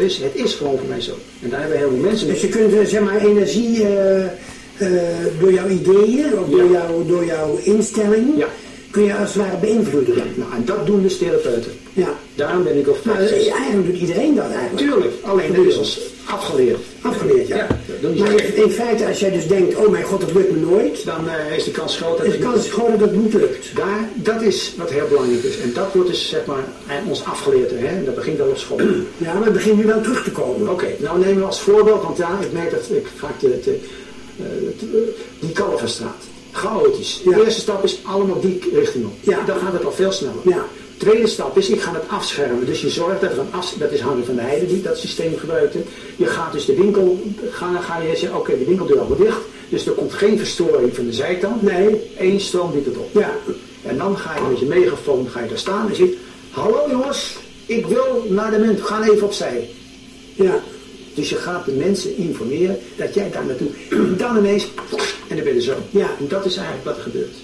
is. Het is gewoon voor mij zo. En daar hebben heel veel mensen mee. Dus je kunt eh, zeg maar energie eh, eh, door jouw ideeën of door, Ja. jouw, door jouw instelling Ja. kun je als het ware beïnvloeden. Ja. Nou, en dat doen dus therapeuten. Daarom ben ik ook Maar eigenlijk doet iedereen dat eigenlijk. Tuurlijk, alleen dat is ons afgeleerd. Afgeleerd, ja. Doen maar in, in feite, als jij dus denkt, oh mijn god, dat lukt me nooit, Dan eh, is de kans groot dat is de groot dat het niet lukt. Daar, dat is wat heel belangrijk is. En dat wordt dus zeg maar aan ons afgeleerd. Hè? Dat begint al op school. Ja, maar het begint nu wel terug te komen. Oké, nou nemen we als voorbeeld, want ja, ik merk dat ik vaak de, de, eh, de- die Kalverstraat. Chaotisch. De Ja. eerste stap is allemaal die richting op. Ja. Dan gaat het al veel sneller. Ja. Tweede stap is, ik ga het afschermen. Dus je zorgt dat een af, dat is Harry van der Heijden die dat systeem gebruikte. Je gaat dus de winkel, ga, ga je zeggen, oké, de winkeldeur wordt dicht. Dus er komt geen verstoring van de zijkant. Nee. Eén stroom biedt het op. Ja. En dan ga je met je megafoon ga je daar staan en zegt, hallo jongens, ik wil naar de mensen, ga even opzij. Ja. Dus je gaat de mensen informeren dat jij daar naartoe. En dan ineens, en dan ben je zo. Ja. En dat is eigenlijk wat er gebeurt.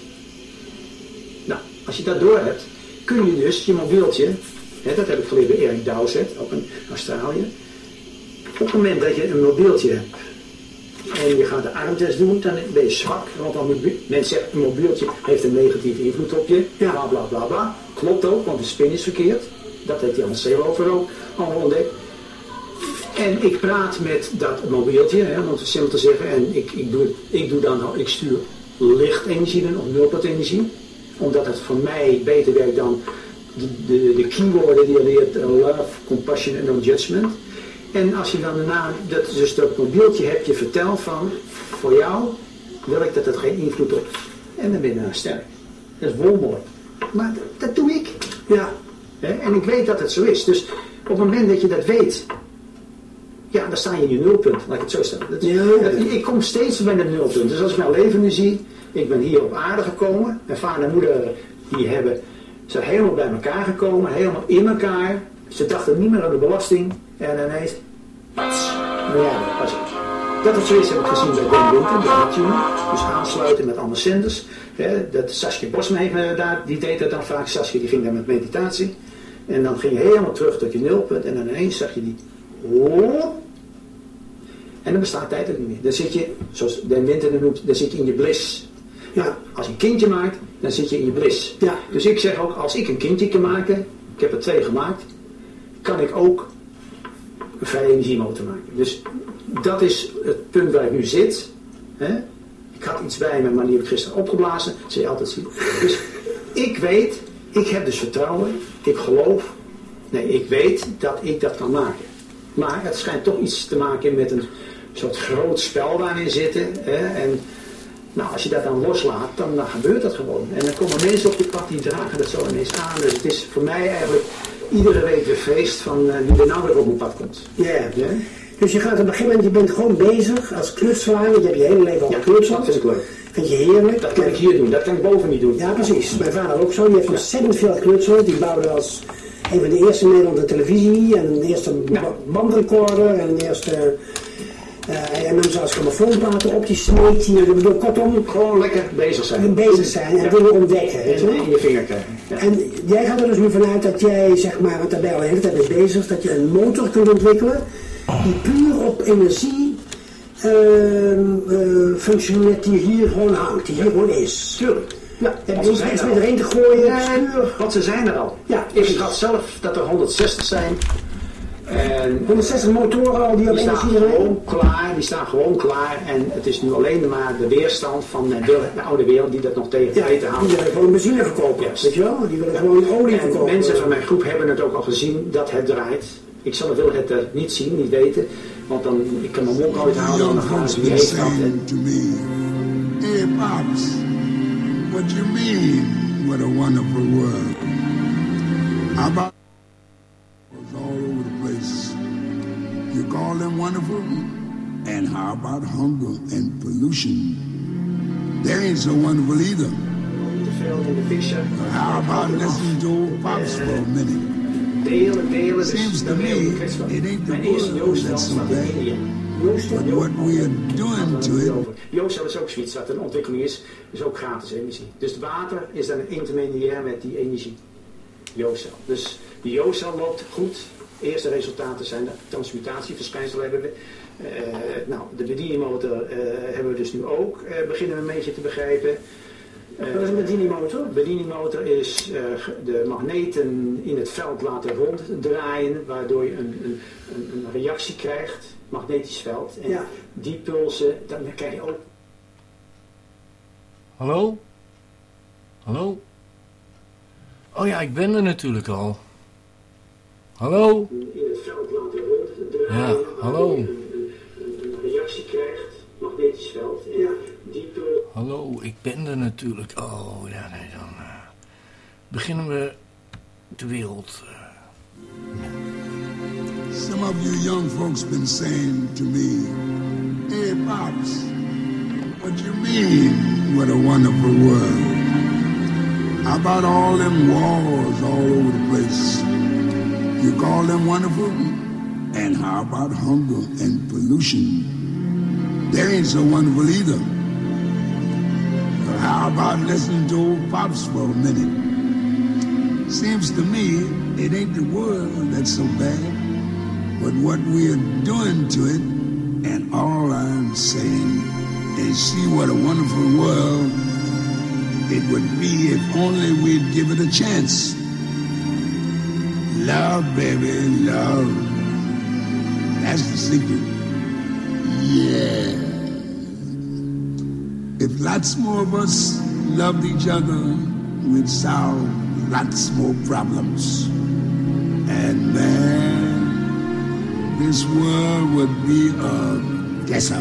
Nou, als je dat door hebt, kun je dus je mobieltje, hè, dat heb ik geleerd bij Erik Dowsett, ook in Australië. Op het moment dat je een mobieltje hebt en je gaat de armtest doen, dan ben je zwak. Want dan moet men zegt, een mobieltje heeft een negatieve invloed op je. Ja. Bla bla bla bla. Klopt ook, want de spin is verkeerd. Dat heeft Jan Seelover ook allemaal ontdekt. En ik praat met dat mobieltje, hè, om het simpel te zeggen. En ik, ik, doe, ik doe dan, ik stuur lichtenergie in, of nulpunt-energie. Omdat het voor mij beter werkt dan de, de, de keywords die je leert. eh, Love, compassion en non-judgment. En als je dan daarna, dat, dus dat mobieltje heb je verteld van, voor jou wil ik dat het geen invloed op. En dan ben je sterk. Dat is wonderlijk. Maar dat, dat doe ik. Ja. En ik weet dat het zo is. Dus op het moment dat je dat weet, ja, dan sta je in je nulpunt, laat ik het zo stellen. Dat, Ja. dat- ik kom steeds bij een nulpunt. Dus als ik mijn leven nu zie, ik ben hier op aarde gekomen. Mijn vader en moeder, die hebben, zijn helemaal bij elkaar gekomen, helemaal in elkaar. Ze dachten niet meer aan de belasting. En ineens, pats, nou dat was het. Dat is, heb ik gezien bij Ben Winter, de Hartune. Dus aansluiten met andere zenders. Hè, dat Saskia Bosma heeft daar, die deed dat dan vaak. Saskia die ging daar met meditatie. En dan ging je helemaal terug tot je nulpunt. En dan ineens zag je die. Oh, en dan bestaat tijd ook niet meer. Dan zit je, zoals Den Winter noemt, dan zit je in je bliss. Ja, als je een kindje maakt, dan zit je in je bliss. Ja. Dus ik zeg ook, als ik een kindje kan maken, ik heb er twee gemaakt, kan ik ook een vrije energiemotor maken. Dus dat is het punt waar ik nu zit. Hè? Ik had iets bij me, maar die heb ik gisteren opgeblazen. Dat zul je altijd zien. Dus ik weet, ik heb dus vertrouwen, ik geloof, nee, ik weet dat ik dat kan maken. Maar het schijnt toch iets te maken met een soort groot spel daarin zitten. Hè? En nou, als je dat dan loslaat, dan, dan gebeurt dat gewoon. En dan komen mensen op je pad die dragen dat zo ineens aan. Dus het is voor mij eigenlijk iedere week weer feest van eh, wie er nou weer op mijn pad komt. Ja. Dus je gaat op een gegeven moment, je bent gewoon bezig als want je hebt je hele leven al Ja, dat vind ik leuk. Vind je heerlijk. Dat kan ik hier doen, dat kan ik boven niet doen. Ja, precies. Mijn vader ook zo. Die heeft ontzettend veel geknutseld. Die bouwde als een van de eerste in Nederland een televisie en een eerste Ja. ba- bandrecorder en een eerste... eh hij nam zelfs grammofoonplaten op, die smeet hij. Ik bedoel, kortom, Gewoon lekker bezig zijn. bezig zijn en Ja. dingen ontdekken. Weet je En in je vinger krijgen. Ja. En jij gaat er dus nu vanuit dat jij, zeg maar, want daar ben je al de hele tijd mee bezig, dat je een motor kunt ontwikkelen die puur op energie ehm, eh, functioneert, die hier gewoon hangt, die hier gewoon is. Tuurlijk. Ja, je ze zijn er erin te gooien? Puur? want ze zijn er al. Ja, ik schat zelf dat er 160 zijn. En 160 motoren al die op die staan energie gewoon klaar, die staan gewoon klaar. En het is nu alleen maar de weerstand van de, de oude wereld die dat nog tegen Ja, weten die houdt. willen gewoon benzine verkopen, Juist. weet je wel? Die willen gewoon olie En verkopen. mensen van mijn groep hebben het ook al gezien dat het draait. Ik zal wil het er niet zien, niet weten. Want dan, ik kan mijn mond The houden en dan gaan ze wie been heeft dat. En saying to me, Hey Pops, what you mean? What a wonderful world. How about wonderful? And how about hunger and pollution? They ain't so wonderful either. How about listening to old Pops for a minute? Seems to me it ain't the world that's so bad. But what we are doing to it Joostel is ook zoiets dat een ontwikkeling is. is ook gratis energie. Dus het water is dan een intermediair met die energie. Joostel. Dus die Joostel loopt goed. Eerste resultaten zijn de transmutatieverschijnselen hebben we. Eh, nou, de bedieningsmotor eh, hebben we dus nu ook, eh, beginnen we een beetje te begrijpen. Wat is een bedieningsmotor? bedieningsmotor is eh, de magneten in het veld laten ronddraaien, waardoor je een, een, een, een reactie krijgt, magnetisch veld. En Ja. die pulsen, dan krijg je ook Hallo? Hallo? Oh ja, ik ben er natuurlijk al. Hallo? Ja, hallo. reactie krijgt, magnetisch veld. Ja. Hallo, ik ben er natuurlijk. Oh, ja, nee, dan eh, beginnen we de wereld. eh, Some of you young folks been saying to me, Hey, Pops, what you mean, what a wonderful world? How about all them wars all over the place? You call them wonderful? And how about hunger and pollution? They ain't so wonderful either. But how about listening to old Pops for a minute? Seems to me it ain't the world that's so bad, but what we're doing to it. And all I'm saying is see what a wonderful world it would be if only we'd give it a chance. Love, baby, love. That's the secret. Yeah. If lots more of us loved each other, we'd solve lots more problems. And man, this world would be a desert.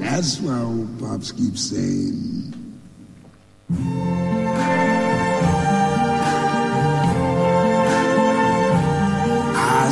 That's why old Pops keeps saying,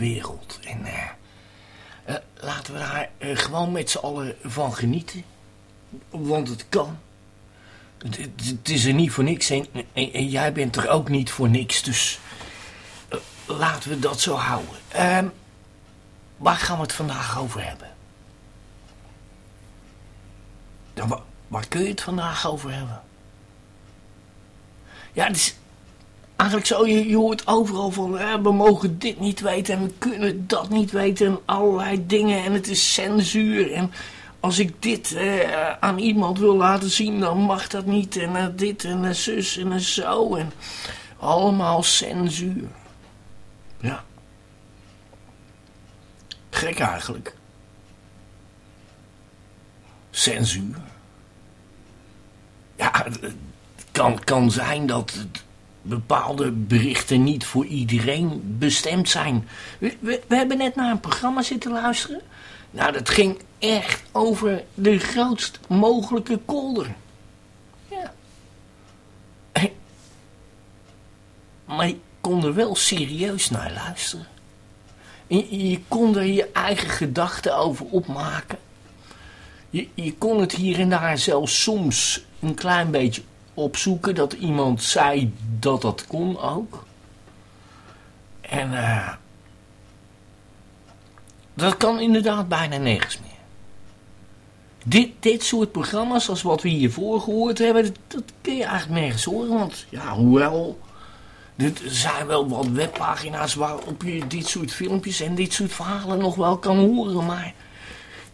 wereld. En eh, eh, laten we daar eh, gewoon met z'n allen van genieten. Want het kan. Het, is er niet voor niks en, en, jij bent er ook niet voor niks. Dus laten we dat zo houden. Ehm, waar gaan we het vandaag over hebben? Waar, waar kun je het vandaag over hebben? Ja, het is eigenlijk zo, je, je hoort overal van, we mogen dit niet weten en we kunnen dat niet weten en allerlei dingen en het is censuur en als ik dit eh, aan iemand wil laten zien, dan mag dat niet en eh, dit en eh, zus en eh, zo en allemaal censuur. Ja. Gek eigenlijk. censuur. Ja, het kan, kan zijn dat bepaalde berichten niet voor iedereen bestemd zijn. We, we, hebben net naar een programma zitten luisteren. Nou, dat ging echt over de grootst mogelijke kolder. Ja. Maar je kon er wel serieus naar luisteren. Je, je kon er je eigen gedachten over opmaken. Je, je kon het hier en daar zelfs soms een klein beetje opzoeken dat iemand zei dat dat kon ook. En uh, dat kan inderdaad bijna nergens meer. Dit, dit soort programma's als wat we hiervoor gehoord hebben, dat, kun je eigenlijk nergens horen. Want ja, hoewel, er zijn wel wat webpagina's waarop je dit soort filmpjes en dit soort verhalen nog wel kan horen. Maar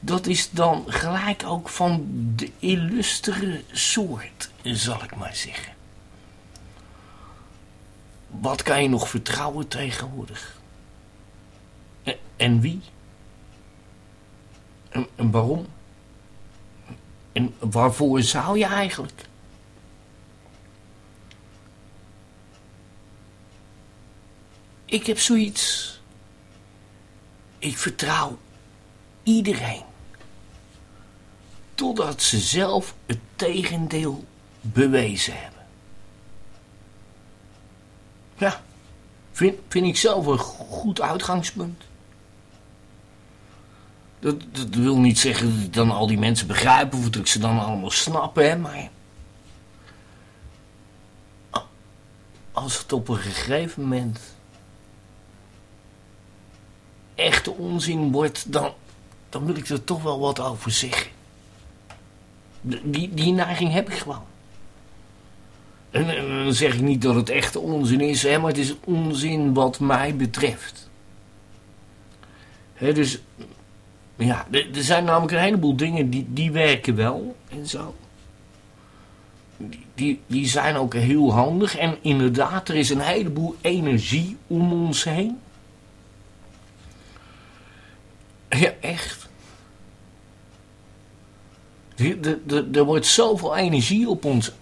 dat is dan gelijk ook van de illustere soort, zal ik maar zeggen. Wat kan je nog vertrouwen tegenwoordig? En, wie? En, en waarom? En waarvoor zou je eigenlijk? Ik heb zoiets. Ik vertrouw iedereen. Totdat ze zelf het tegendeel bewezen hebben. Ja, vind, vind ik zelf een goed uitgangspunt. Dat, dat wil niet zeggen dat ik dan al die mensen begrijp of dat ik ze dan allemaal snappen, hè, maar... Als het op een gegeven moment echte onzin wordt, dan, dan wil ik er toch wel wat over zeggen. Die, die neiging heb ik gewoon. En, dan zeg ik niet dat het echte onzin is, hè, maar het is onzin wat mij betreft. Hè, dus ja, er, zijn namelijk een heleboel dingen die, die werken wel en zo. Die, die zijn ook heel handig en inderdaad, er is een heleboel energie om ons heen. Ja, echt. Er wordt zoveel energie op ons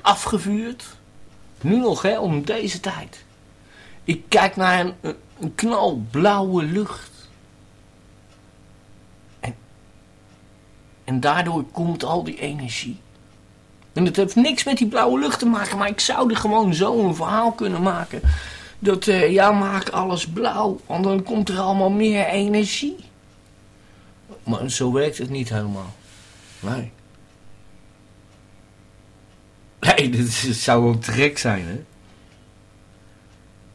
afgevuurd. Nu nog, hè, om deze tijd. Ik kijk naar een, een knalblauwe lucht. En, en daardoor komt al die energie. En het heeft niks met die blauwe lucht te maken, maar ik zou er gewoon zo een verhaal kunnen maken dat uh, ja, maak alles blauw, want dan komt er allemaal meer energie. Maar zo werkt het niet helemaal. Nee. Nee, dit zou een trek zijn, hè.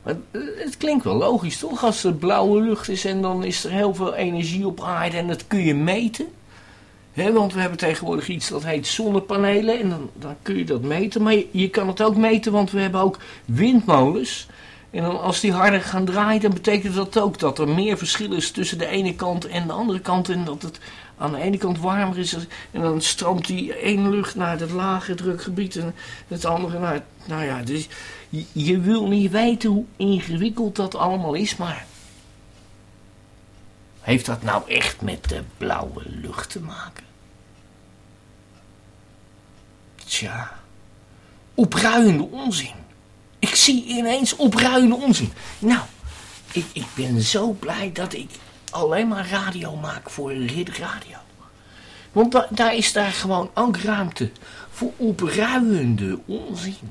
Maar het klinkt wel logisch, toch? Als er blauwe lucht is en dan is er heel veel energie op aarde en dat kun je meten. He, want we hebben tegenwoordig iets dat heet zonnepanelen en dan, dan kun je dat meten. Maar je, je, kan het ook meten, want we hebben ook windmolens. En dan als die harder gaan draaien, dan betekent dat ook dat er meer verschil is tussen de ene kant en de andere kant. En dat het aan de ene kant warmer is. En dan stroomt die ene lucht naar het lage drukgebied en het andere naar... Nou ja, dus je, je wil niet weten hoe ingewikkeld dat allemaal is, maar... Heeft dat nou echt met de blauwe lucht te maken? Tja, opruiende onzin. Ik zie ineens opruiende onzin. Nou, ik, ik ben zo blij dat ik alleen maar radio maak voor Rid Radio. Want daar is daar gewoon ook ruimte voor opruiende onzin.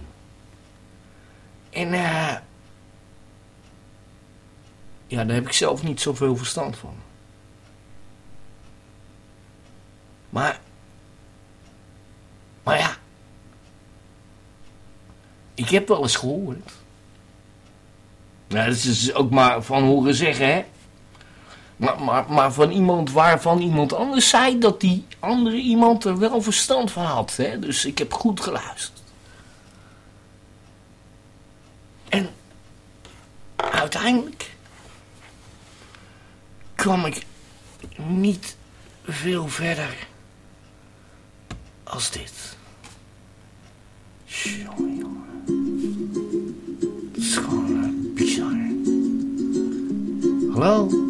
En eh... ja, daar heb ik zelf niet zoveel verstand van. Maar... Maar ja... Ik heb wel eens gehoord. Nou, dat is ook maar van horen zeggen, hè. Maar, maar, maar van iemand waarvan iemand anders zei dat die andere iemand er wel verstand van had. Hè? Dus ik heb goed geluisterd. En uiteindelijk kwam ik niet veel verder als dit. Jongen. Hallo?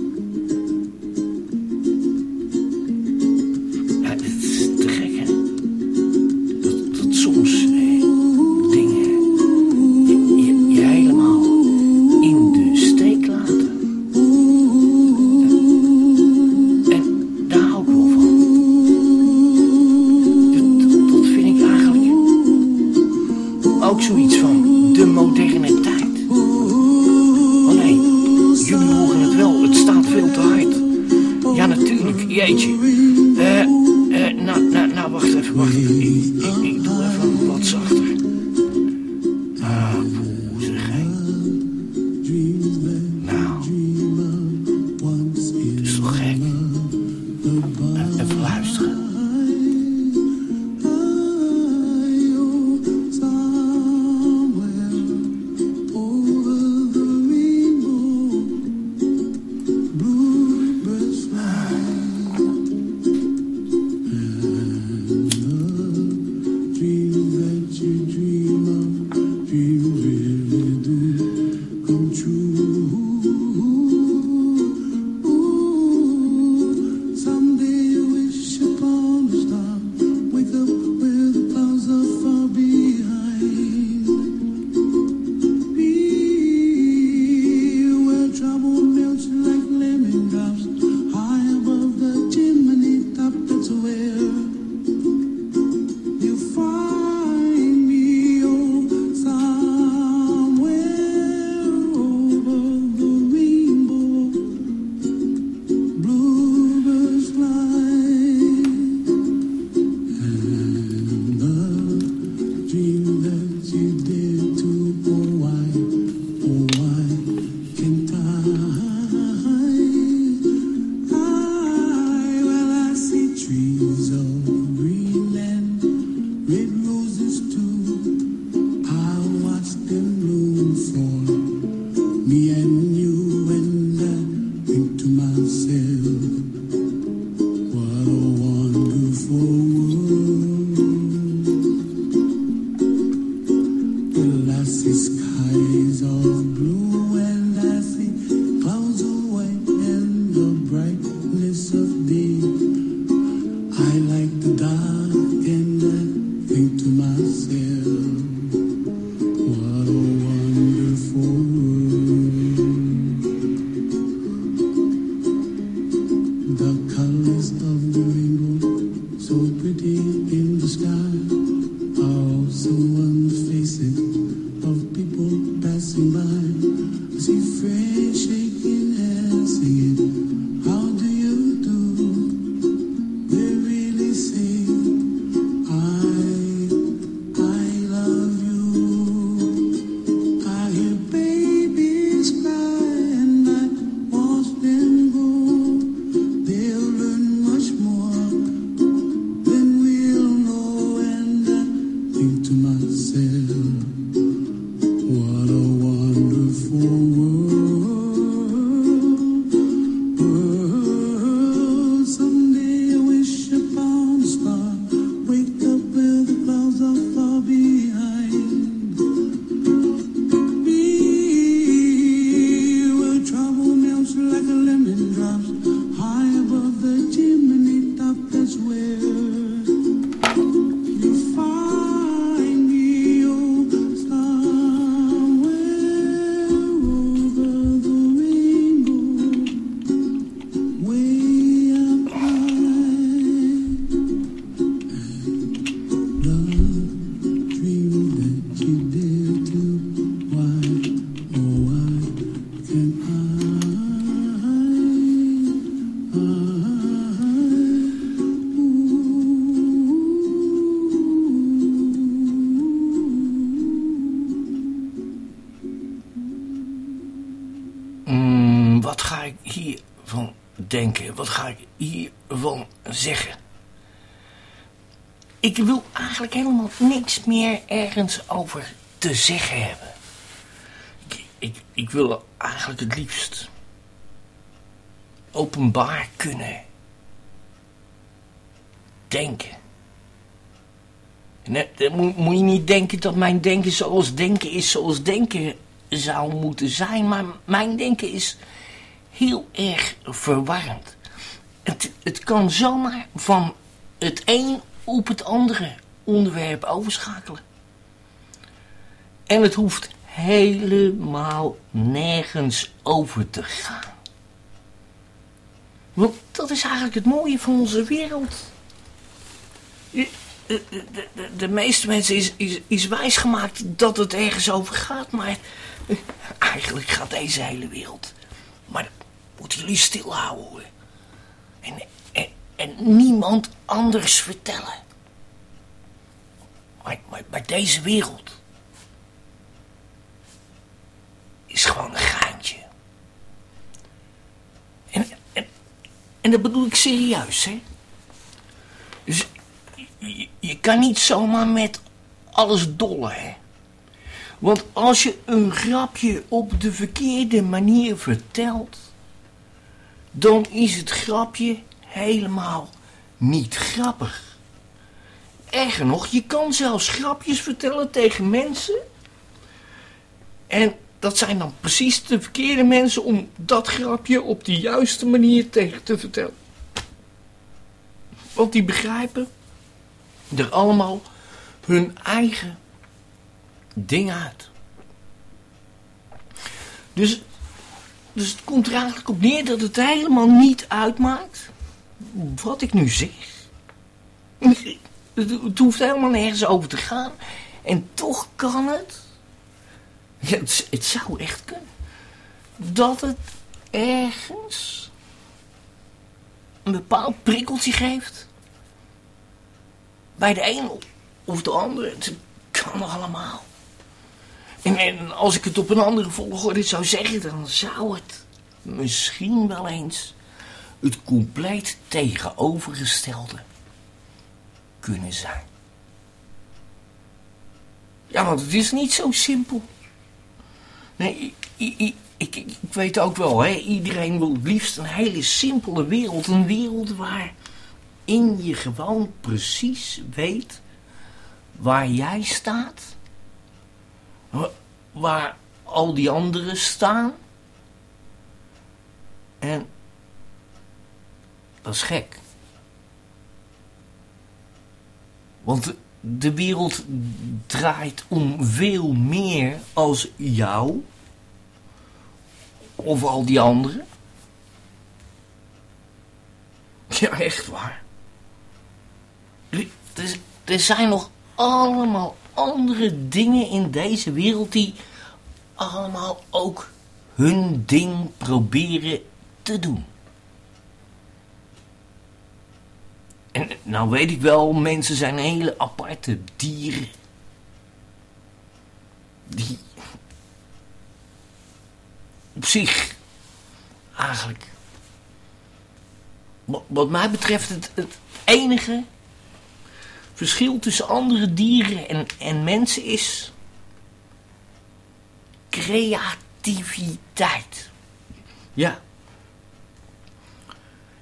Wat ga ik hiervan denken? Wat ga ik hiervan zeggen? Ik wil eigenlijk helemaal niks meer ergens over te zeggen hebben. Ik, ik, ik wil eigenlijk het liefst openbaar kunnen denken. Nee, eh, moet je niet denken dat mijn denken zoals denken is, zoals denken zou moeten zijn. Maar mijn denken is heel erg verwarrend. Het, het kan zomaar van het een op het andere onderwerp overschakelen. En het hoeft helemaal nergens over te gaan. Want dat is eigenlijk het mooie van onze wereld. De, meeste mensen is, is, is wijsgemaakt dat het ergens over gaat, maar eigenlijk gaat deze hele wereld Moeten jullie stilhouden. En, en, en niemand anders vertellen. Maar, maar, maar deze wereld is gewoon een gaantje. En, en, en dat bedoel ik serieus, hè? Dus je, je kan niet zomaar met alles dolle, hè? Want als je een grapje op de verkeerde manier vertelt dan is het grapje helemaal niet grappig. Erger nog, je kan zelfs grapjes vertellen tegen mensen. En dat zijn dan precies de verkeerde mensen om dat grapje op de juiste manier tegen te vertellen. Want die begrijpen er allemaal hun eigen ding uit. Dus, dus het komt er eigenlijk op neer dat het helemaal niet uitmaakt wat ik nu zeg. Het, hoeft helemaal nergens over te gaan. En toch kan het. Ja, het, zou echt kunnen. Dat het ergens een bepaald prikkeltje geeft. Bij de een of de ander. Het kan allemaal. En, en als ik het op een andere volgorde zou zeggen, dan zou het misschien wel eens het compleet tegenovergestelde kunnen zijn. Ja, want het is niet zo simpel. Nee, ik, ik, ik, ik weet ook wel, hè, iedereen wil het liefst een hele simpele wereld. Een wereld waarin je gewoon precies weet waar jij staat. Waar al die anderen staan. En dat is gek. Want de wereld draait om veel meer als jou. Of al die anderen. Ja, echt waar. Er, er zijn nog allemaal andere dingen in deze wereld die allemaal ook hun ding proberen te doen. En nou weet ik wel, mensen zijn hele aparte dieren. Die op zich eigenlijk, wat mij betreft, het, het enige verschil tussen andere dieren en, en mensen is creativiteit. Ja.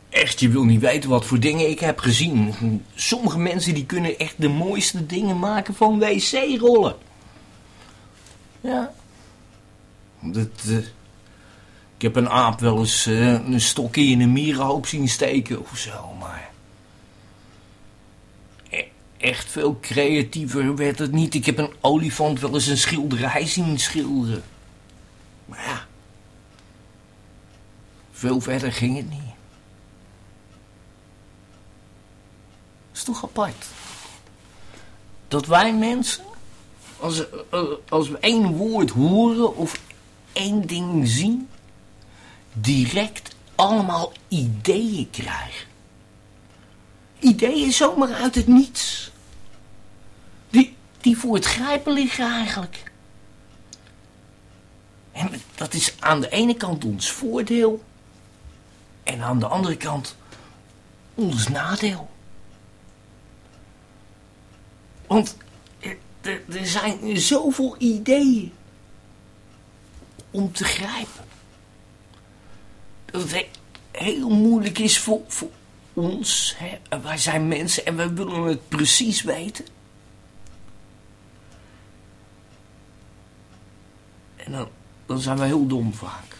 Echt, je wil niet weten wat voor dingen ik heb gezien. Sommige mensen die kunnen echt de mooiste dingen maken van wc-rollen. Ja. Dat, uh, ik heb een aap wel eens uh, een stokje in een mierenhoop zien steken of zo, maar... Echt veel creatiever werd het niet. Ik heb een olifant wel eens een schilderij zien schilderen. Maar ja... Veel verder ging het niet. is toch apart. Dat wij mensen, als, als we één woord horen of één ding zien, direct allemaal ideeën krijgen. Ideeën zomaar uit het niets. Die, voor het grijpen liggen eigenlijk. En dat is aan de ene kant ons voordeel. En aan de andere kant ons nadeel. Want er, er zijn zoveel ideeën om te grijpen. Dat het heel moeilijk is voor, voor ons. Wij zijn mensen en wij willen het precies weten. En dan, zijn we heel dom vaak.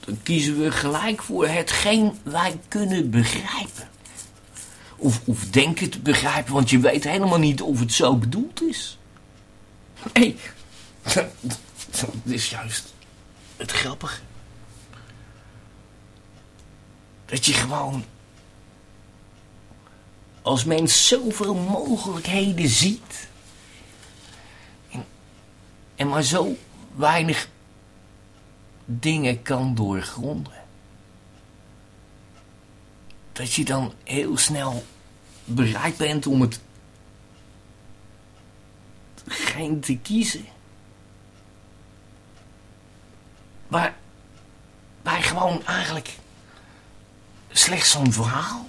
Dan kiezen we gelijk voor hetgeen wij kunnen begrijpen. Of, of denken te begrijpen, want je weet helemaal niet of het zo bedoeld is. Nee, dat is juist het grappige. Dat je gewoon als mens zoveel mogelijkheden ziet. En, maar zo weinig dingen kan doorgronden dat je dan heel snel bereid bent om het geen te kiezen. Waar, waar gewoon eigenlijk slechts zo'n verhaal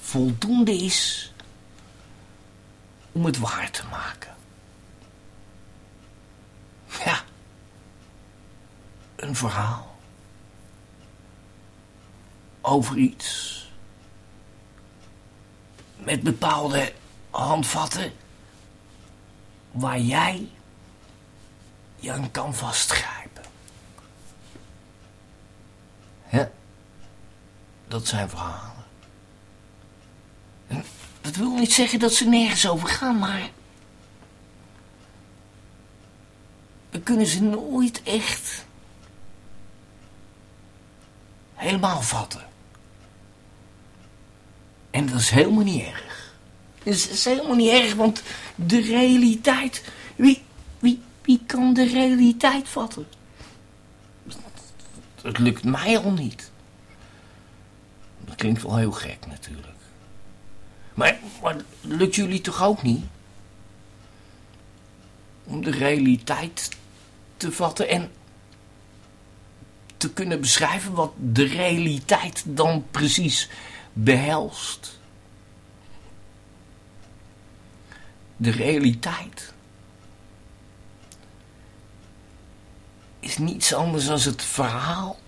voldoende is om het waar te maken. Ja, een verhaal over iets met bepaalde handvatten waar jij je aan kan vastgrijpen. Ja, dat zijn verhalen. En dat wil niet zeggen dat ze nergens over gaan, maar... We kunnen ze nooit echt helemaal vatten. En dat is helemaal niet erg. Dat is, helemaal niet erg, want de realiteit... Wie, wie, wie kan de realiteit vatten? Dat lukt mij al niet. Dat klinkt wel heel gek natuurlijk. Maar, maar lukt jullie toch ook niet? Om de realiteit te vatten en te kunnen beschrijven wat de realiteit dan precies behelst. De realiteit is niets anders dan het verhaal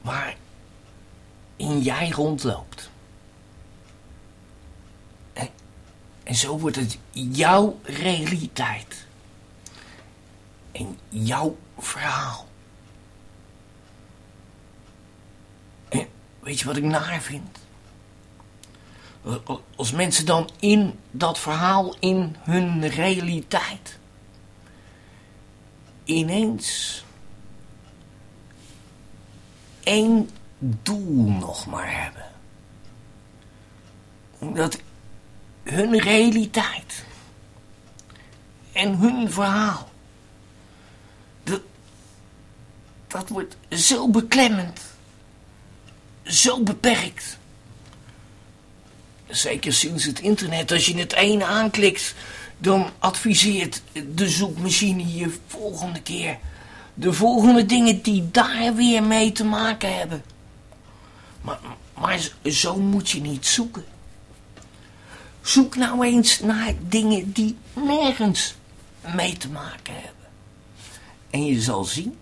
waarin jij rondloopt. En, en zo wordt het jouw realiteit. En jouw verhaal. Weet je wat ik naar vind? Als mensen dan in dat verhaal, in hun realiteit, ineens één doel nog maar hebben. Omdat hun realiteit en hun verhaal, dat, dat wordt zo beklemmend zo beperkt. Zeker sinds het internet, als je het ene aanklikt, dan adviseert de zoekmachine je volgende keer de volgende dingen die daar weer mee te maken hebben. Maar, maar zo moet je niet zoeken. Zoek nou eens naar dingen die nergens mee te maken hebben. En je zal zien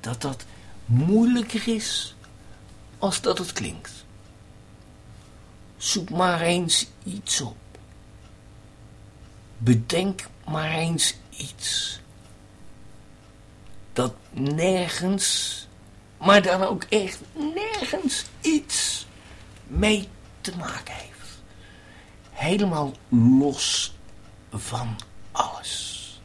dat dat moeilijker is als dat het klinkt. Zoek maar eens iets op. Bedenk maar eens iets. Dat nergens, maar dan ook echt nergens iets mee te maken heeft. Helemaal los van alles.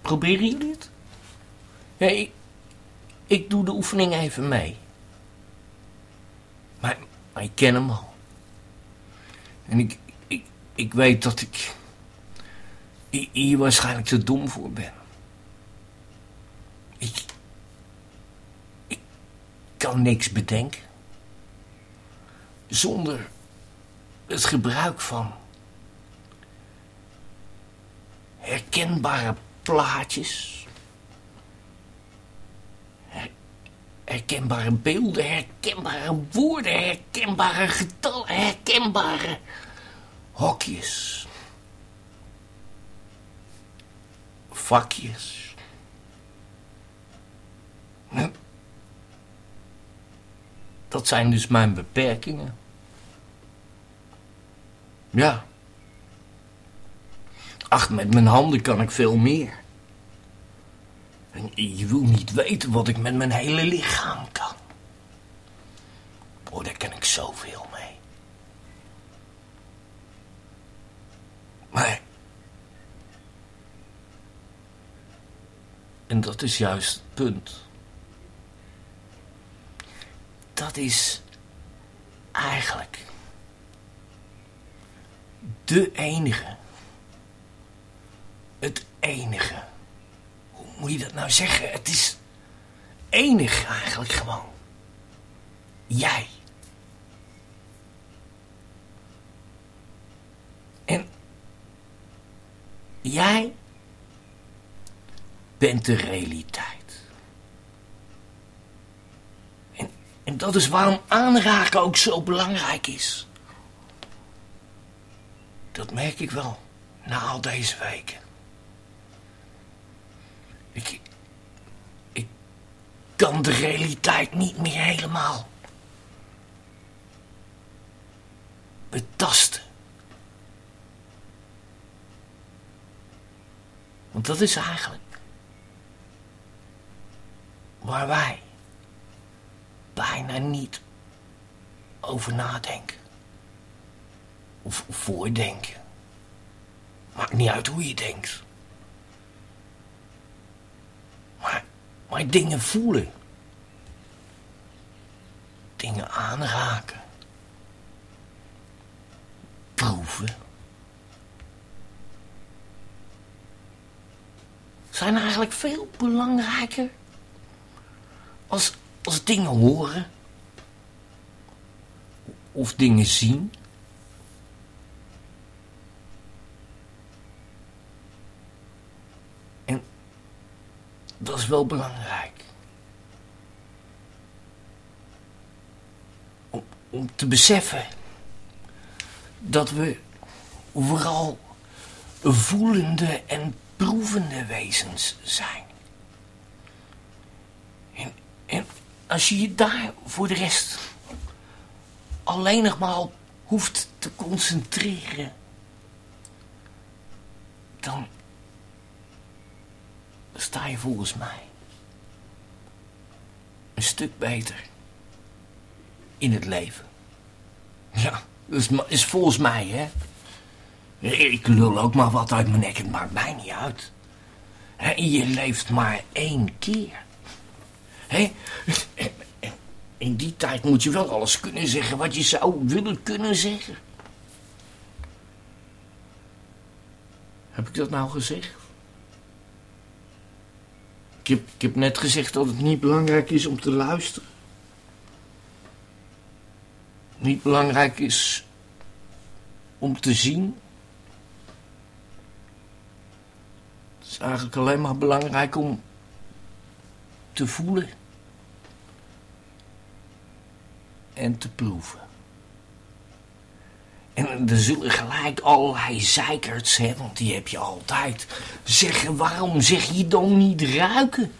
Proberen jullie het? Ik, ik doe de oefening even mee. Maar, maar ik ken hem al. En ik, ik, ik weet dat ik hier waarschijnlijk te dom voor ben. Ik, ik kan niks bedenken. Zonder het gebruik van herkenbare plaatjes Herkenbare beelden, herkenbare woorden, herkenbare getallen, herkenbare hokjes. Vakjes. Dat zijn dus mijn beperkingen. Ja. Ach, met mijn handen kan ik veel meer. Je wil niet weten wat ik met mijn hele lichaam kan. Oh, daar kan ik zoveel mee. Maar... En dat is juist het punt. Dat is eigenlijk de enige. Het enige moet je dat nou zeggen? Het is enige eigenlijk gewoon. Jij. En jij bent de realiteit. En, en dat is waarom aanraken ook zo belangrijk is. Dat merk ik wel na al deze weken. Ik, ik kan de realiteit niet meer helemaal betasten. Want dat is eigenlijk waar wij bijna niet over nadenken. Of voordenken. Maakt niet uit hoe je denkt. Maar, dingen voelen. Dingen aanraken. Proeven. Zijn eigenlijk veel belangrijker als, als dingen horen. Of dingen zien. Dat is wel belangrijk. Om, om te beseffen dat we vooral voelende en proevende wezens zijn. En, en als je je daar voor de rest alleen nog maar op hoeft te concentreren, dan sta je volgens mij een stuk beter in het leven. Ja, dat is, is volgens mij, hè. Ik lul ook maar wat uit mijn nek, het maakt mij niet uit. Je leeft maar één keer. Hè? In die tijd moet je wel alles kunnen zeggen wat je zou willen kunnen zeggen. Heb ik dat nou gezegd? Ik heb, net gezegd dat het niet belangrijk is om te luisteren. Niet belangrijk is om te zien. Het is eigenlijk alleen maar belangrijk om te voelen. En te proeven. En er zullen gelijk allerlei zeikerts, hè, want die heb je altijd, zeggen waarom zeg je dan niet ruiken?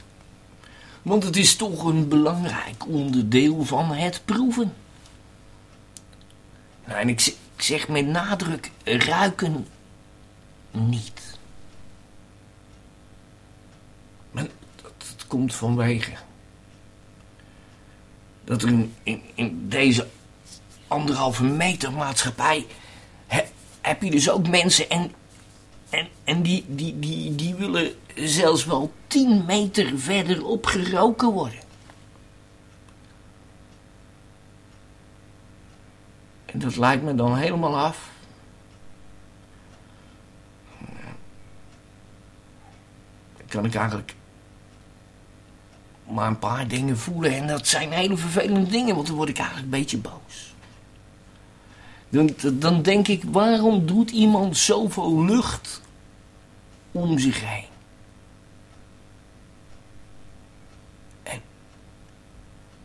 Want het is toch een belangrijk onderdeel van het proeven. Nou, en ik, zeg met nadruk ruiken niet. Maar dat, dat komt vanwege dat er in, in, in deze anderhalve meter maatschappij he- heb je dus ook mensen en, en, en die, die, die, die willen zelfs wel tien meter verderop geroken worden. En dat lijkt me dan helemaal af. Dan kan ik eigenlijk maar een paar dingen voelen. En dat zijn hele vervelende dingen, want dan word ik eigenlijk een beetje boos. Dan, dan denk ik, waarom doet iemand zoveel lucht om zich heen? En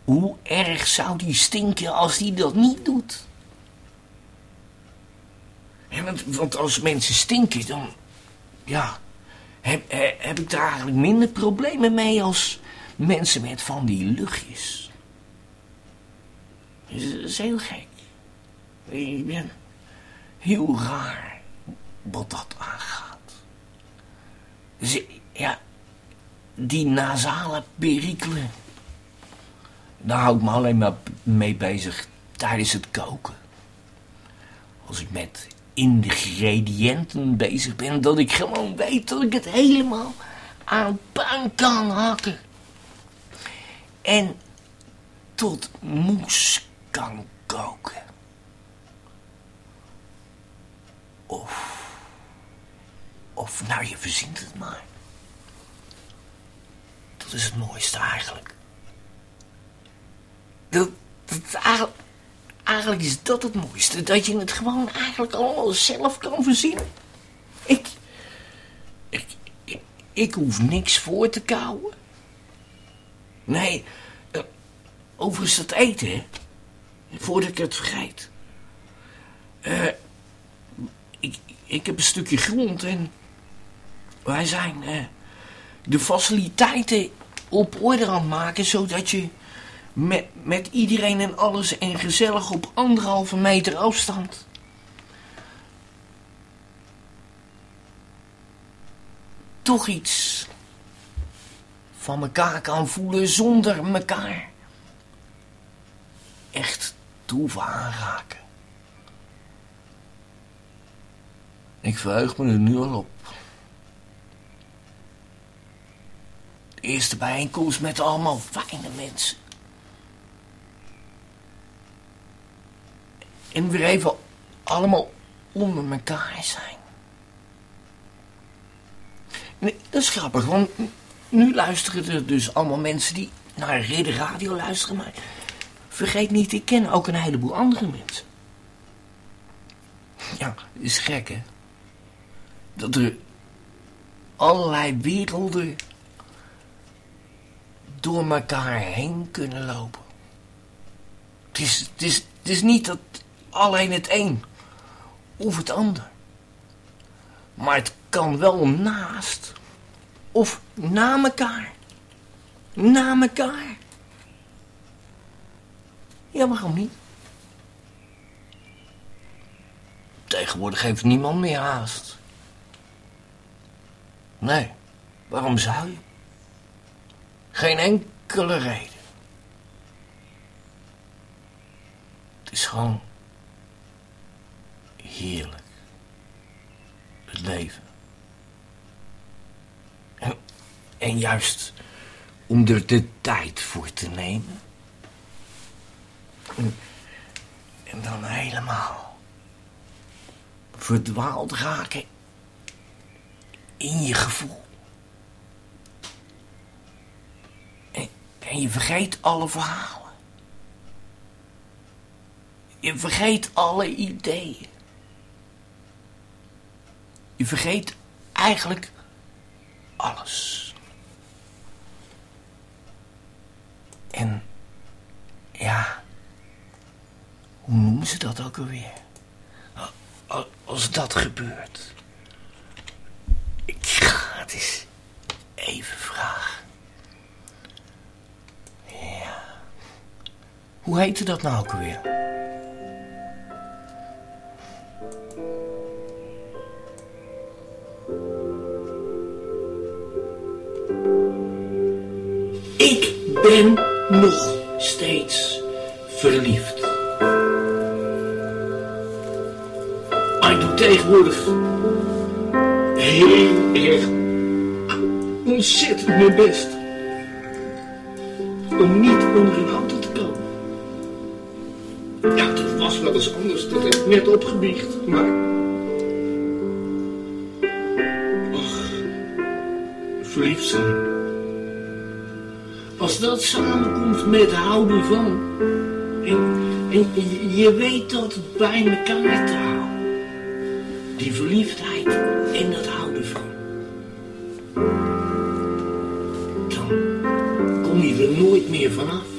hoe erg zou die stinken als die dat niet doet? Ja, want, als mensen stinken, dan... Ja, heb, he- heb ik daar eigenlijk minder problemen mee als mensen met van die luchtjes. Dat is heel gek. Ben heel raar wat dat aangaat. Dus ja, die nasale perikelen. Daar hou ik me alleen maar mee bezig tijdens het koken. Als ik met ingrediënten bezig ben, dat ik gewoon weet dat ik het helemaal aan puin kan hakken. En tot moes kan koken. Of, of nou je verzint het maar. Dat is het mooiste eigenlijk. dat eigenlijk, eigenlijk is dat het mooiste. Dat je het gewoon eigenlijk allemaal zelf kan verzinnen. Ik, ik, ik, hoef niks voor te kouwen. Nee, uh, overigens dat eten. Voordat ik het vergeet. Uh, ik, heb een stukje grond en wij zijn uh, de faciliteiten op orde aan het maken, zodat je met, met iedereen en alles en gezellig op anderhalve meter afstand toch iets van elkaar kan voelen zonder elkaar echt te hoeven aanraken. Ik verheug me er nu al op. De eerste bijeenkomst met allemaal fijne mensen. En weer even allemaal onder elkaar zijn. Dat is grappig, want nu luisteren er dus allemaal mensen die naar Ridder Radio luisteren. Maar vergeet niet, ik ken ook een heleboel andere mensen. Ja, is gek hè. Dat er allerlei werelden door elkaar heen kunnen lopen. Het is, het is, het is niet dat alleen het een of het ander. Maar het kan wel naast of na elkaar. Na elkaar. Ja, waarom niet? Tegenwoordig heeft niemand meer haast. Nee, waarom zou je? Geen enkele reden. Het is gewoon heerlijk. Het leven. En, en juist om er de tijd voor te nemen. En, en dan helemaal verdwaald raken in je gevoel. En, en je vergeet alle verhalen. Je vergeet alle ideeën. Je vergeet eigenlijk alles. En ja, hoe noemen ze dat ook alweer? Als dat gebeurt. Eens even vragen. Ja. Hoe heette dat nou ook alweer? Ik ben nog steeds verliefd. Maar ik doe tegenwoordig heel erg ontzettend mijn best om niet onder een auto te komen. Ja, dat was wel eens anders, dat heb ik net opgebiecht, maar... Och, verliefd zijn. Als dat samenkomt met houden van. En, en je weet dat bij elkaar te houden. Die verliefdheid en dat houden van. Dan kom je er nooit meer vanaf.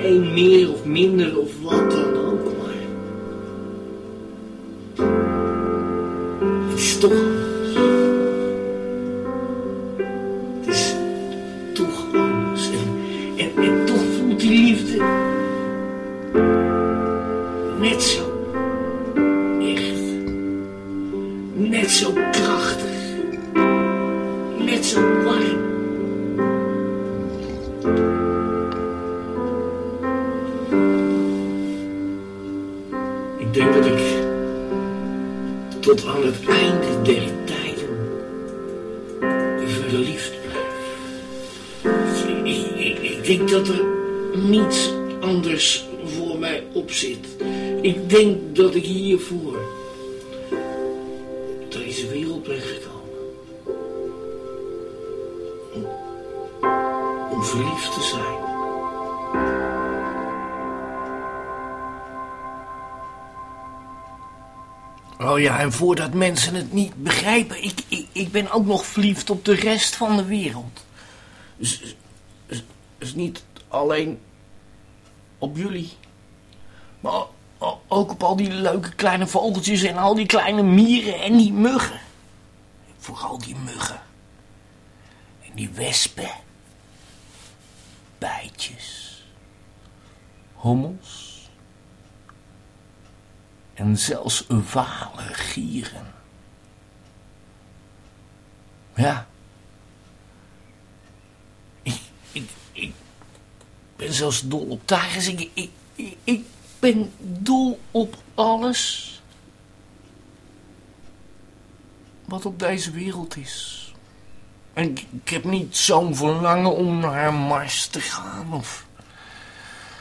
De een meer of minder of wat dan ook, maar... Het is toch en voordat mensen het niet begrijpen, ik, ik, ik ben ook nog verliefd op de rest van de wereld. Dus, dus, dus niet alleen op jullie, maar ook op al die leuke kleine vogeltjes en al die kleine mieren en die muggen. Vooral die muggen. En die wespen. Bijtjes. Hommels. En zelfs vale gieren. Ja. Ik, ik, ben zelfs dol op tijgers. Ik, ik, ik, ik ben dol op alles wat op deze wereld is. En ik, ik heb niet zo'n verlangen om naar Mars te gaan. Of,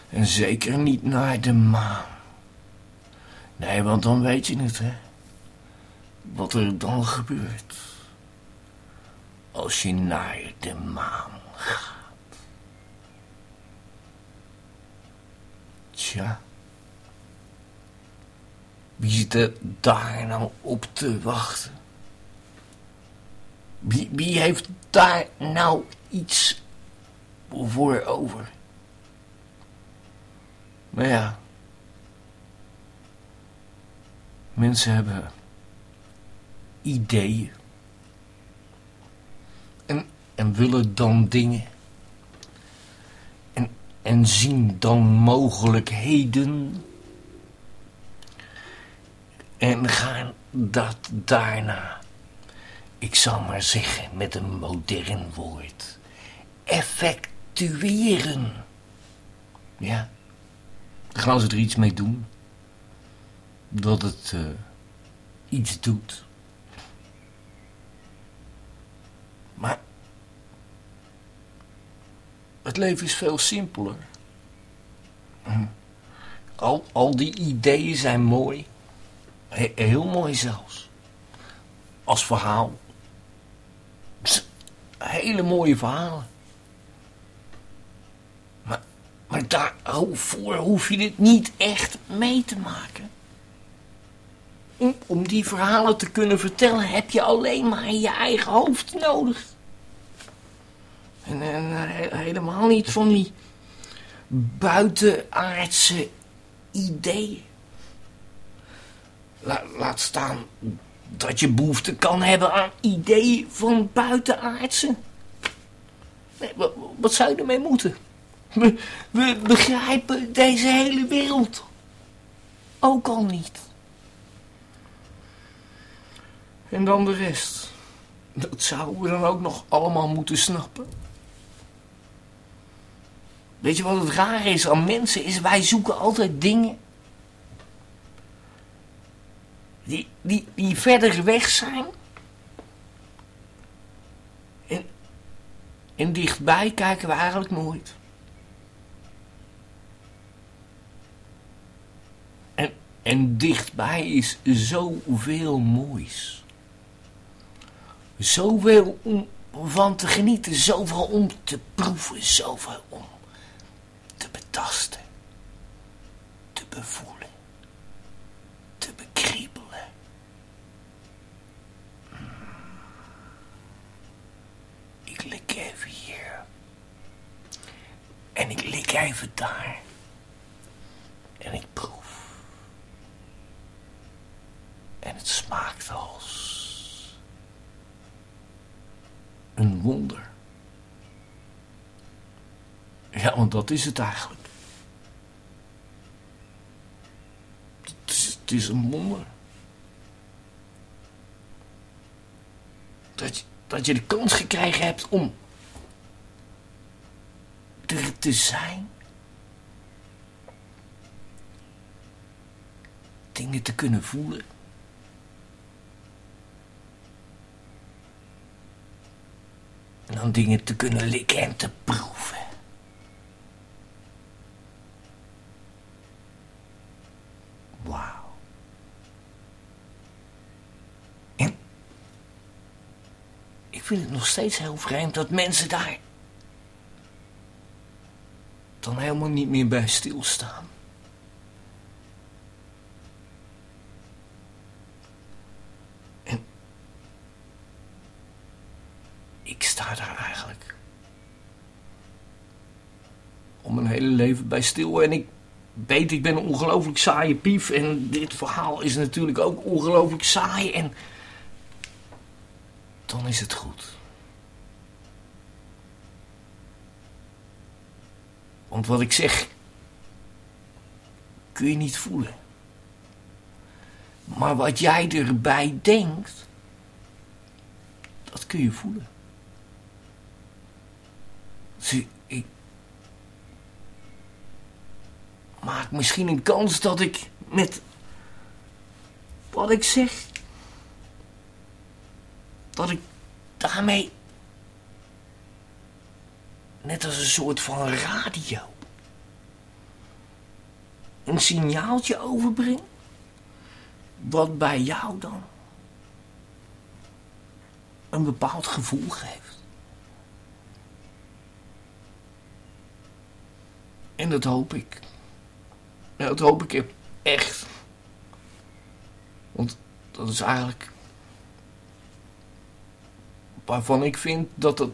en zeker niet naar de maan. Nee, want dan weet je het, hè. Wat er dan gebeurt. Als je naar de maan gaat. Tja. Wie zit er daar nou op te wachten? Wie, wie heeft daar nou iets voor over? Maar ja. Mensen hebben ideeën. En, en willen dan dingen. En, en zien dan mogelijkheden. En gaan dat daarna, ik zal maar zeggen met een modern woord, effectueren. Ja, dan gaan ze er iets mee doen dat het eh, iets doet. Maar het leven is veel simpeler. Al, al die ideeën zijn mooi. He- heel mooi zelfs. Als verhaal. Hele mooie verhalen. Maar, maar daarvoor hoef je dit niet echt mee te maken. Om, die verhalen te kunnen vertellen heb je alleen maar je eigen hoofd nodig. En, en eh, helemaal niet van die buitenaardse ideeën. La- laat staan dat je behoefte kan hebben aan ideeën van buitenaardse. Nee, wa- wat zou je ermee moeten? We begrijpen deze hele wereld ook al niet. En dan de rest. Dat zouden we dan ook nog allemaal moeten snappen. Weet je wat het raar is aan mensen? Is wij zoeken altijd dingen die, die, die verder weg zijn. En, en dichtbij kijken we eigenlijk nooit. En, en dichtbij is zoveel moois. Zoveel om, van te genieten, zoveel om te proeven, zoveel om te betasten, te bevoelen, te bekriebelen. Hmm. Ik lik even hier. En ik lik even daar. En ik proef. En het smaakt als een wonder. Ja, want dat is het eigenlijk. Het is, een wonder. Dat dat je de kans gekregen hebt om er te zijn. Dingen te kunnen voelen. En dan dingen te kunnen likken en te proeven. Wauw. En ik vind het nog steeds heel vreemd dat mensen daar dan helemaal niet meer bij stilstaan. En ik sta daar eigenlijk om mijn hele leven bij stil en ik weet, ik ben een ongelooflijk saaie pief en dit verhaal is natuurlijk ook ongelooflijk saai en dan is het goed. Want wat ik zeg, kun je niet voelen. Maar wat jij erbij denkt, dat kun je voelen. Zie, ik maak misschien een kans dat ik met wat ik zeg, dat ik daarmee net als een soort van radio een signaaltje overbreng wat bij jou dan een bepaald gevoel geeft. En dat hoop ik. Ja, dat hoop ik echt. Want dat is eigenlijk waarvan ik vind dat het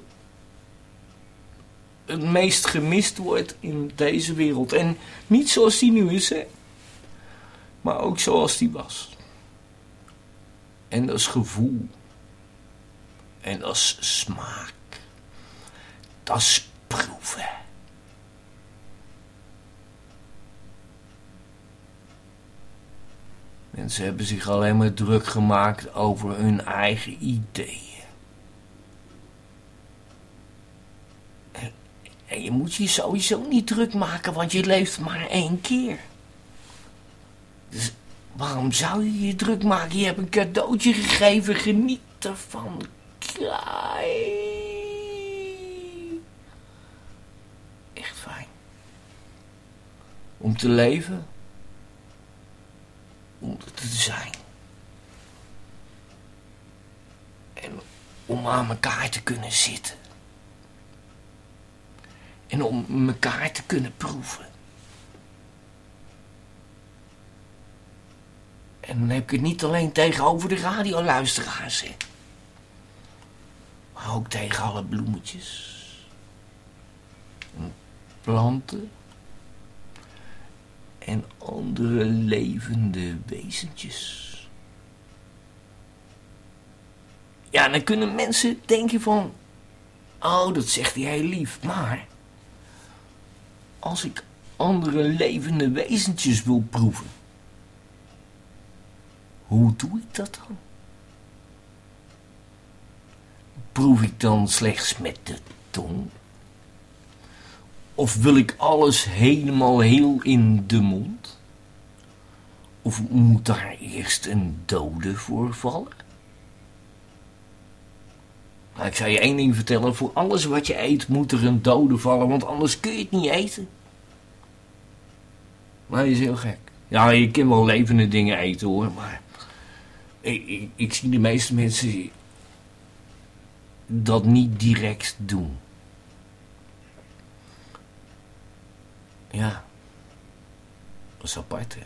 het meest gemist wordt in deze wereld. En niet zoals die nu is, hè. Maar ook zoals die was. En dat is gevoel. En dat is smaak. Dat is proeven. Mensen hebben zich alleen maar druk gemaakt over hun eigen ideeën. En je moet je sowieso niet druk maken, want je leeft maar één keer. Dus waarom zou je je druk maken? Je hebt een cadeautje gegeven, geniet ervan. Echt fijn. Om te leven. Om te zijn. En om aan elkaar te kunnen zitten. En om elkaar te kunnen proeven. En dan heb ik het niet alleen tegenover de radioluisteraars, hè. Maar ook tegen alle bloemetjes. En planten. En andere levende wezentjes. Ja, dan kunnen mensen denken van... Oh, dat zegt hij lief, maar als ik andere levende wezentjes wil proeven. Hoe doe ik dat dan? Proef ik dan slechts met de tong? Of wil ik alles helemaal heel in de mond? Of moet daar eerst een dode voor vallen? Nou, ik zou je één ding vertellen. Voor alles wat je eet moet er een dode vallen, want anders kun je het niet eten. Maar dat is heel gek. Ja, je kan wel levende dingen eten hoor, maar... Ik, ik, ik zie de meeste mensen dat niet direct doen. Ja, dat apart.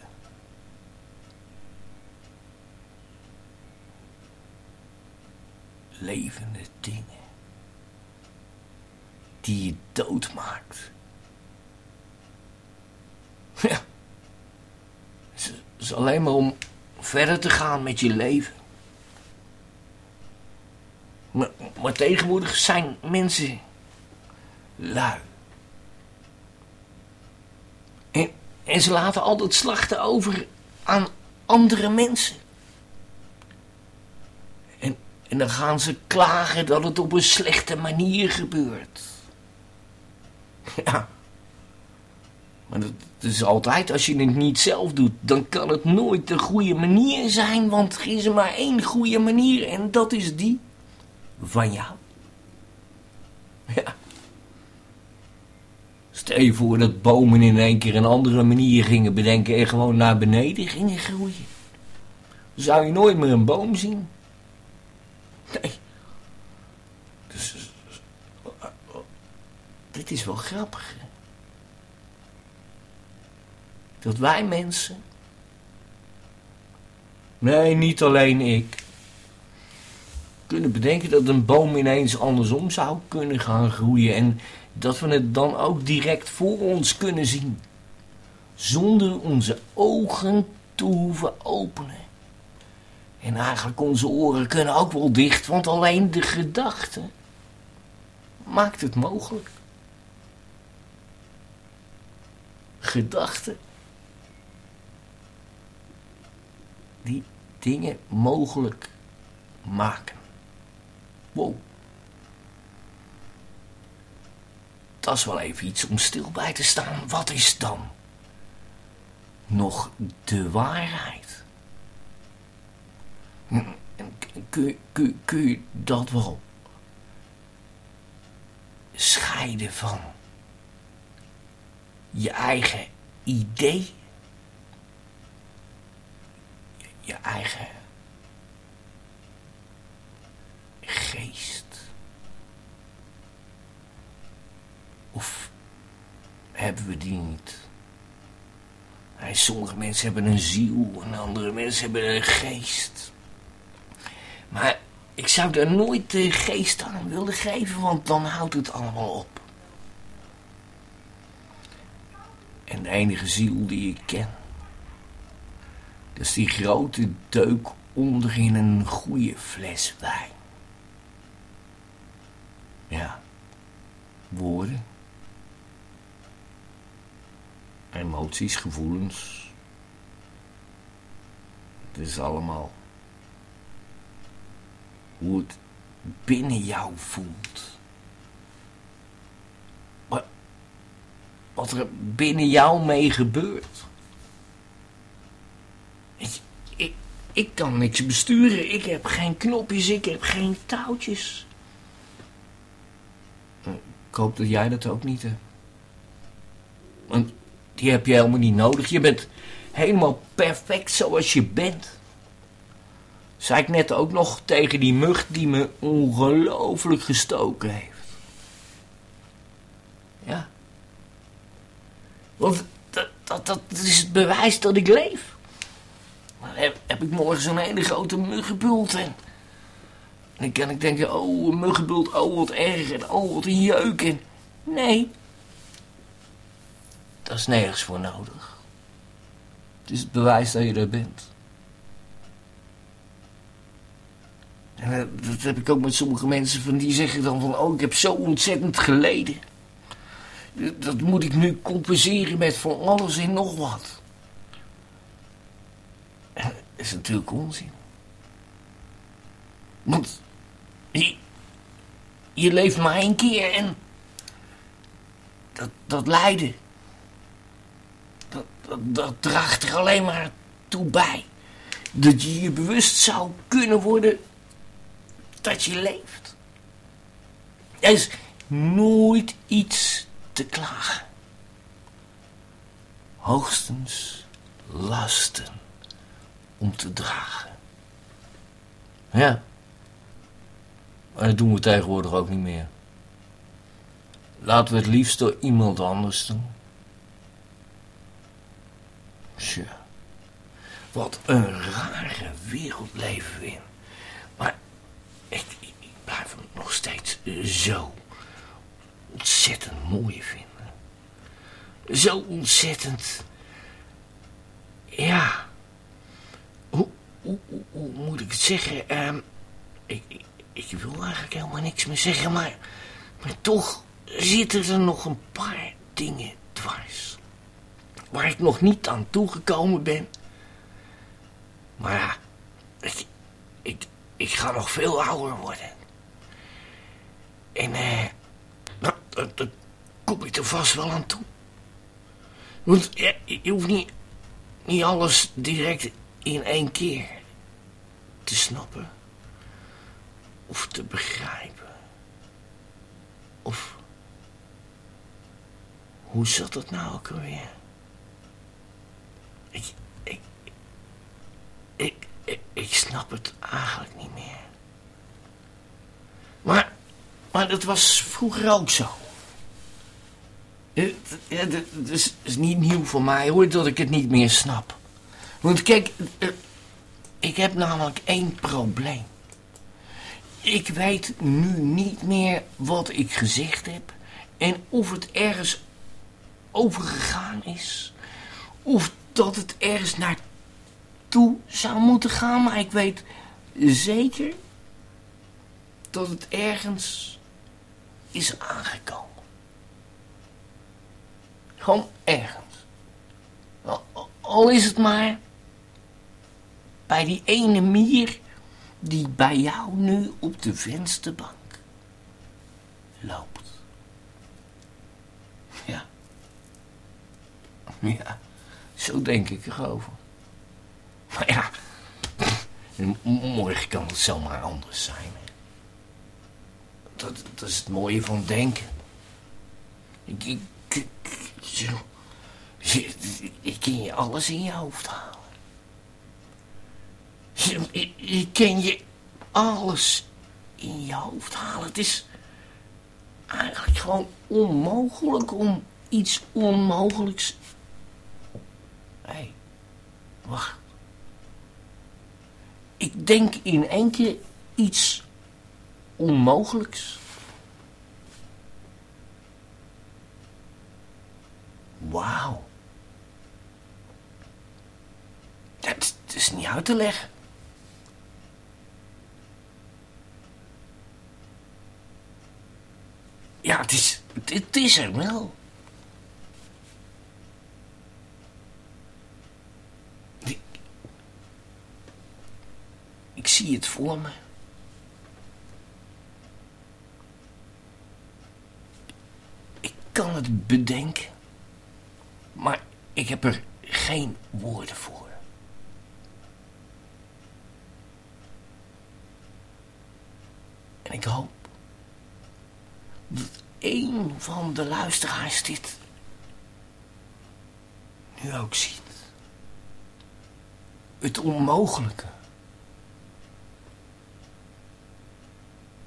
Levende dingen. Die je doodmaakt. Ja. Het is alleen maar om verder te gaan met je leven. Maar, maar tegenwoordig zijn mensen lui. En, ze laten altijd slachten over aan andere mensen. En, en dan gaan ze klagen dat het op een slechte manier gebeurt. Ja. Maar dat, dat is altijd, als je het niet zelf doet, dan kan het nooit de goede manier zijn, want er is maar één goede manier en dat is die van jou. Ja. Je voor dat bomen in één keer een andere manier gingen bedenken en gewoon naar beneden gingen groeien. Zou je nooit meer een boom zien? Nee. Dus, dit is wel grappig. hè? Dat wij mensen. Nee, niet alleen ik. Kunnen bedenken dat een boom ineens andersom zou kunnen gaan groeien. En dat we het dan ook direct voor ons kunnen zien. Zonder onze ogen te hoeven openen. En eigenlijk onze oren kunnen ook wel dicht, want alleen de gedachte maakt het mogelijk. Gedachten die dingen mogelijk maken. Wow. Dat is wel even iets om stil bij te staan. Wat is dan nog de waarheid? Kun je dat wel scheiden van je eigen idee? Je eigen geest? Of hebben we die niet? Sommige mensen hebben een ziel en andere mensen hebben een geest. Maar ik zou daar nooit de geest aan willen geven, want dan houdt het allemaal op. En de enige ziel die ik ken, dat is die grote deuk onder in een goede fles wijn. Ja, woorden, emoties, gevoelens. Het is allemaal hoe het binnen jou voelt. Wat, er binnen jou mee gebeurt. Ik, ik, ik kan niks besturen. Ik heb geen knopjes, ik heb geen touwtjes. Ik hoop dat jij dat ook niet hebt. Die heb je helemaal niet nodig. Je bent helemaal perfect zoals je bent. Zei ik net ook nog tegen die mug die me ongelooflijk gestoken heeft. Ja. Want dat, dat, dat is het bewijs dat ik leef. Heb, heb ik morgen zo'n hele grote muggenbult en... En dan kan ik denken, oh, een muggenbult, oh, wat erg en oh, wat een jeuk en... Nee. Dat is nergens voor nodig. Het is het bewijs dat je er bent. En dat, heb ik ook met sommige mensen van die zeggen dan van, oh, ik heb zo ontzettend geleden. Dat moet ik nu compenseren met van alles en nog wat. En dat is natuurlijk onzin. Want je, je leeft maar één keer en dat, dat lijden, dat, draagt er alleen maar toe bij. Dat je je bewust zou kunnen worden dat je leeft. Er is nooit iets te klagen. Hoogstens lasten om te dragen. Ja. Maar dat doen we tegenwoordig ook niet meer. Laten we het liefst door iemand anders doen. Wat een rare wereld leven we in. Maar ik, ik, blijf hem nog steeds zo ontzettend mooi vinden. Zo ontzettend. Ja. Hoe moet ik het zeggen? Ehm, ik, ik, ik wil eigenlijk helemaal niks meer zeggen, maar, maar toch zitten er nog een paar dingen dwars. Waar ik nog niet aan toegekomen ben. Maar ja, ik, ik, ga nog veel ouder worden. En eh, nou, dat, kom ik er vast wel aan toe. Want je hoeft niet, niet alles direct in één keer te snappen. Of te begrijpen. Of... Hoe zat dat nou ook alweer? Ik, ik, ik, ik, snap het eigenlijk niet meer. Maar, maar dat was vroeger ook zo. Het is, is niet nieuw voor mij hoor, dat ik het niet meer snap. Want kijk, eh, ik heb namelijk één probleem. Ik weet nu niet meer wat ik gezegd heb en of het ergens overgegaan is. Of dat het ergens naartoe zou moeten gaan, maar ik weet zeker dat het ergens is aangekomen. Gewoon ergens. Al is het maar bij die ene mier die bij jou nu op de vensterbank loopt. Ja. Ja, zo denk ik erover. Maar ja, morgen kan het zomaar anders zijn. Dat, dat is het mooie van denken. Ik, ik, ik, je, ik kan je alles in je hoofd halen. Je, je kan je alles in je hoofd halen. Het is eigenlijk gewoon onmogelijk om iets onmogelijks... Hey, wacht. Ik denk in één keer iets onmogelijks. Wauw. Dat, is niet uit te leggen. Ja, het is, het, is er wel. Zie het voor me. Ik kan het bedenken. Maar ik heb er geen woorden voor. En ik hoop dat één van de luisteraars dit nu ook ziet. Het onmogelijke.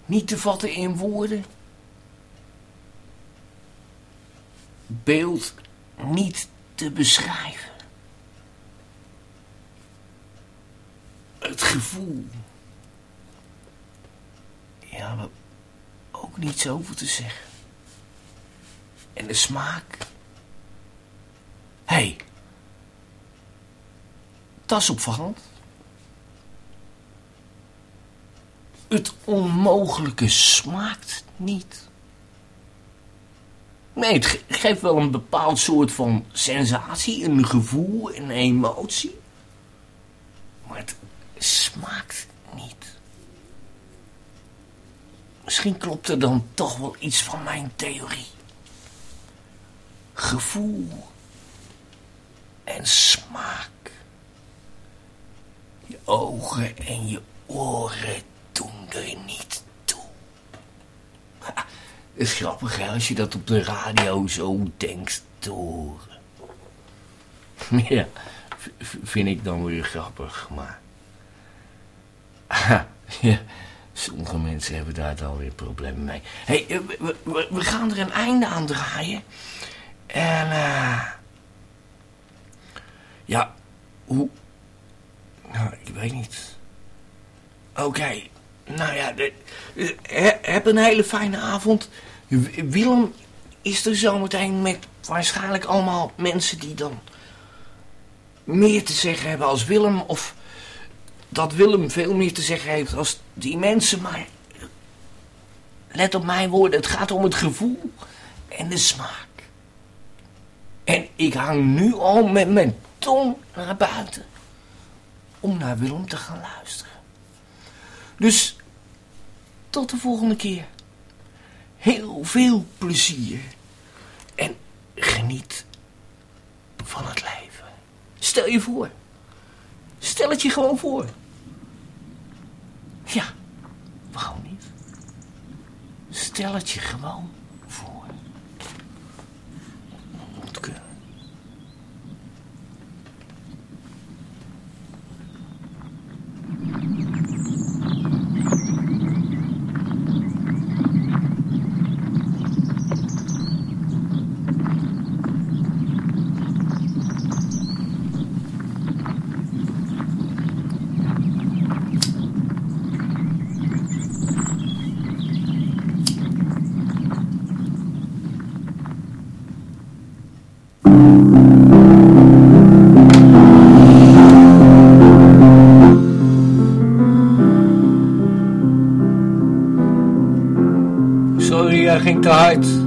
Niet te vatten in woorden. Beeld niet te beschrijven. Het gevoel. Ja, maar ook niet zoveel te zeggen. En de smaak. Hey, dat is opvallend. Het onmogelijke smaakt niet. Nee, het geeft wel een bepaald soort van sensatie, een gevoel, een emotie. Maar het smaakt niet. Misschien klopt er dan toch wel iets van mijn theorie. Gevoel en smaak. Je ogen en je oren doen er niet toe. Het is grappig hè, als je dat op de radio zo denkt te horen. Ja, vind ik dan weer grappig, maar... ja, Sommige mensen hebben daar dan weer problemen mee. Hey, we, we, gaan er een einde aan draaien. En, eh... ja, hoe... Nou, ik weet niet. Oké, nou ja, de, he- heb een hele fijne avond. Willem is er zometeen met waarschijnlijk allemaal mensen die dan meer te zeggen hebben als Willem. Of dat Willem veel meer te zeggen heeft als die mensen. Maar let op mijn woorden, het gaat om het gevoel en de smaak. En ik hang nu al met mijn tong naar buiten om naar Willem te gaan luisteren. Dus tot de volgende keer. Heel veel plezier. En geniet van het leven. Stel je voor. Stel het je gewoon voor. Ja, waarom niet? Stel het je gewoon voor. Moet kunnen. Hij ging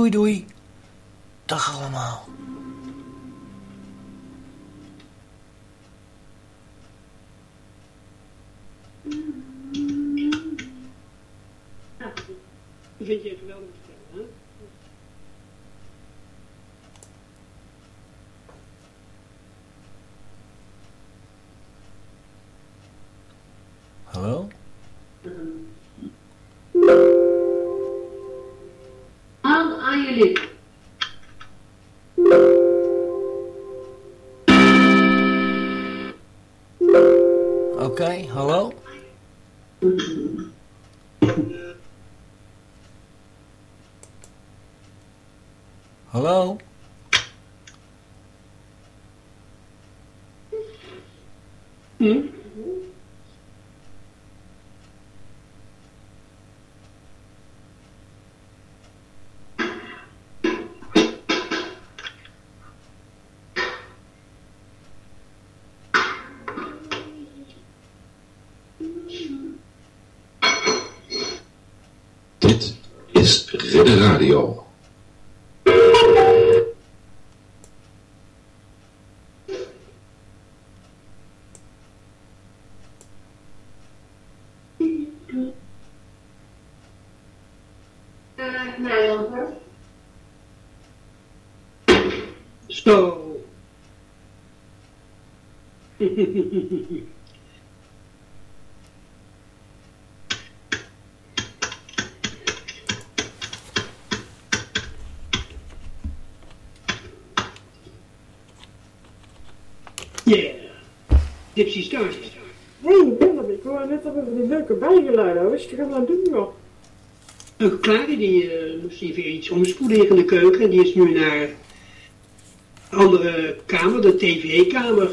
doei doei. Dit is Ridder Radio. Zo. Yeah. Stars. Hé, hey, Willem, ik hoor net over die leuke bijgeluiden. Wat is je gaan aan doen, joh? Een Klare die eh, moest hier weer iets omspoelen in de keuken. Die is nu naar een andere kamer, de tv-kamer.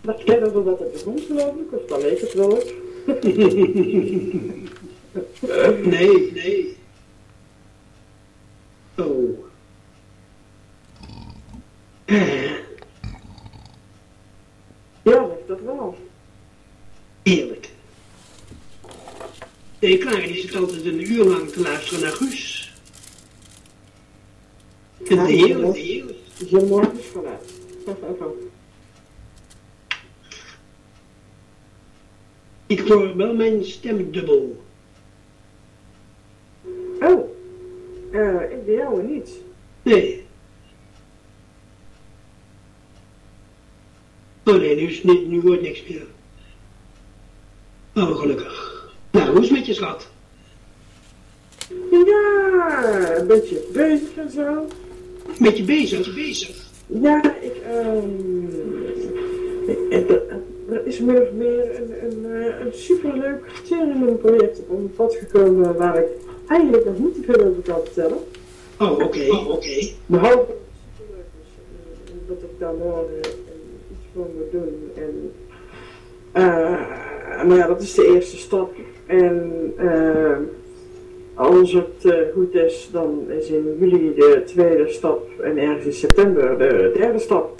Dat jij dat dat het begon, geloof ik, of dan leek het wel. Nee, nee. Oh. Eh, Ja, ligt dat wel. heerlijk. Nee, Klare die zit altijd een uur lang te luisteren naar Guus. En Ja, heerlijk, heerlijk. Dus je morgen vanuit. Ik hoor wel mijn stem dubbel. Oh, eh, ik de jouwe niet. Nee. Oh nee, nu, is, nu, nu wordt niks meer. Oh, gelukkig. Hoe is het met je schat? Ja, een beetje bezig en zo. Met je bezig, bezig. Ja, ik, ehm ik- ik- er- is min of meer een, een, eh, een superleuk project op pad gekomen waar ik eigenlijk nog niet te veel over kan vertellen. Oh, oké, oké. Behalve dat het superleuk is en dat ik daar morgen eh, iets voor moet doen. En, eh, nou ja, dat is de eerste stap. En eh, als het eh, goed is, dan is in juli de tweede stap en ergens in september de derde stap.